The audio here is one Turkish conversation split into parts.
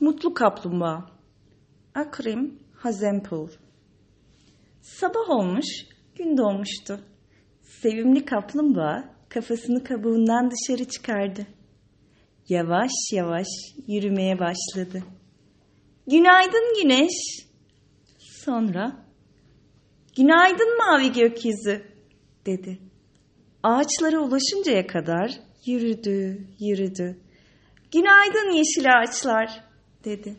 Mutlu Kaplumbağa Akrim Hazempur Sabah olmuş, gün doğmuştu. Sevimli kaplumbağa kafasını kabuğundan dışarı çıkardı. Yavaş yavaş yürümeye başladı. Günaydın güneş. Sonra Günaydın mavi gökyüzü dedi. Ağaçlara ulaşıncaya kadar yürüdü, yürüdü. Günaydın yeşil ağaçlar dedi.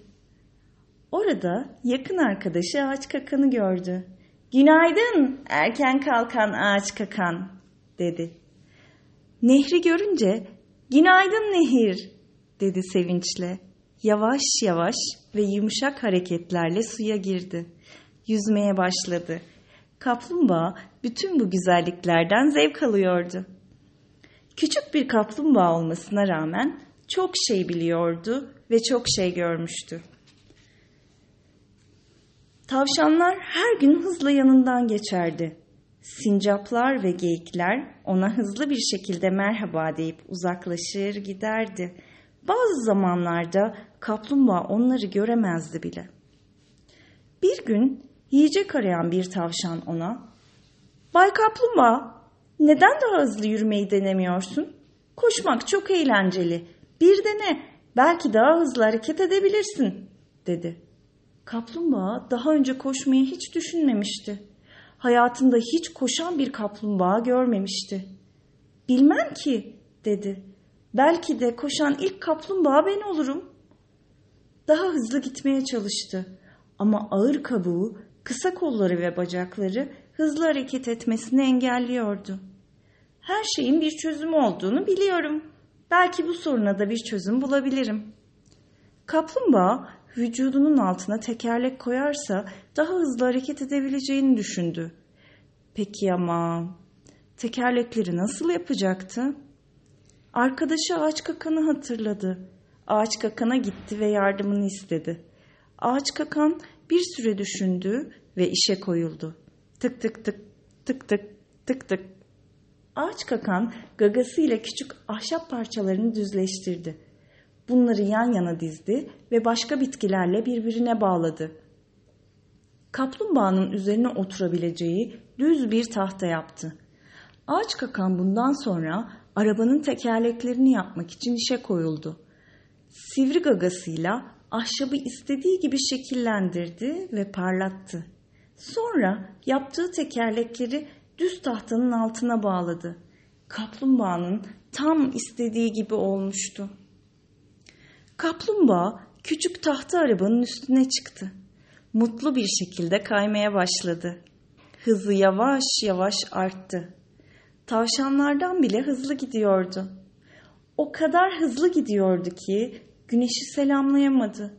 Orada yakın arkadaşı ağaç kakanı gördü. Günaydın erken kalkan ağaç kakan dedi. Nehri görünce günaydın nehir dedi sevinçle. Yavaş yavaş ve yumuşak hareketlerle suya girdi. Yüzmeye başladı. Kaplumbağa bütün bu güzelliklerden zevk alıyordu. Küçük bir kaplumbağa olmasına rağmen çok şey biliyordu ve çok şey görmüştü. Tavşanlar her gün hızla yanından geçerdi. Sincaplar ve geyikler ona hızlı bir şekilde merhaba deyip uzaklaşır giderdi. Bazı zamanlarda kaplumbağa onları göremezdi bile. Bir gün yiyecek arayan bir tavşan ona, ''Bay Kaplumbağa, neden daha hızlı yürümeyi denemiyorsun? Koşmak çok eğlenceli. Bir dene, belki daha hızlı hareket edebilirsin.'' dedi. Kaplumbağa daha önce koşmayı hiç düşünmemişti. Hayatında hiç koşan bir kaplumbağa görmemişti. Bilmem ki dedi. Belki de koşan ilk kaplumbağa ben olurum. Daha hızlı gitmeye çalıştı. Ama ağır kabuğu, kısa kolları ve bacakları hızlı hareket etmesini engelliyordu. Her şeyin bir çözümü olduğunu biliyorum. Belki bu soruna da bir çözüm bulabilirim. Kaplumbağa vücudunun altına tekerlek koyarsa daha hızlı hareket edebileceğini düşündü. Peki ama tekerlekleri nasıl yapacaktı? Arkadaşı ağaç kakanı hatırladı. Ağaç kakana gitti ve yardımını istedi. Ağaç kakan bir süre düşündü ve işe koyuldu. Tık tık tık tık tık tık tık. Ağaç kakan gagasıyla küçük ahşap parçalarını düzleştirdi. Bunları yan yana dizdi ve başka bitkilerle birbirine bağladı. Kaplumbağanın üzerine oturabileceği düz bir tahta yaptı. Ağaç kakan bundan sonra arabanın tekerleklerini yapmak için işe koyuldu. Sivri gagasıyla ahşabı istediği gibi şekillendirdi ve parlattı. Sonra yaptığı tekerlekleri düz tahtanın altına bağladı. Kaplumbağanın tam istediği gibi olmuştu. Kaplumbağa küçük tahta arabanın üstüne çıktı. Mutlu bir şekilde kaymaya başladı. Hızı yavaş yavaş arttı. Tavşanlardan bile hızlı gidiyordu. O kadar hızlı gidiyordu ki güneşi selamlayamadı.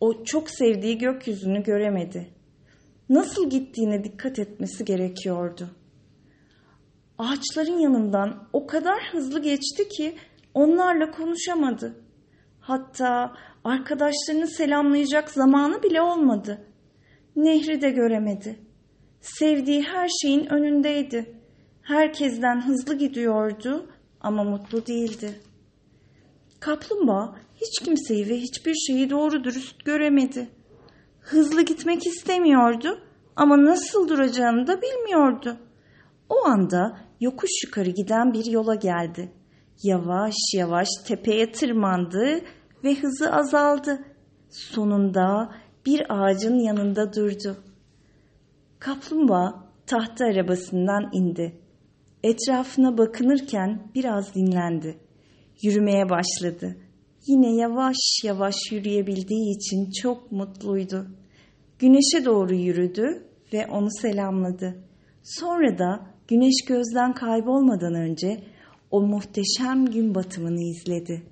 O çok sevdiği gökyüzünü göremedi. Nasıl gittiğine dikkat etmesi gerekiyordu. Ağaçların yanından o kadar hızlı geçti ki onlarla konuşamadı. Hatta arkadaşlarını selamlayacak zamanı bile olmadı. Nehri de göremedi. Sevdiği her şeyin önündeydi. Herkesten hızlı gidiyordu ama mutlu değildi. Kaplumbağa hiç kimseyi ve hiçbir şeyi doğru dürüst göremedi. Hızlı gitmek istemiyordu ama nasıl duracağını da bilmiyordu. O anda yokuş yukarı giden bir yola geldi. Yavaş yavaş tepeye tırmandı ve hızı azaldı. Sonunda bir ağacın yanında durdu. Kaplumbağa tahta arabasından indi. Etrafına bakınırken biraz dinlendi. Yürümeye başladı. Yine yavaş yavaş yürüyebildiği için çok mutluydu. Güneşe doğru yürüdü ve onu selamladı. Sonra da güneş gözden kaybolmadan önce o muhteşem gün batımını izledi.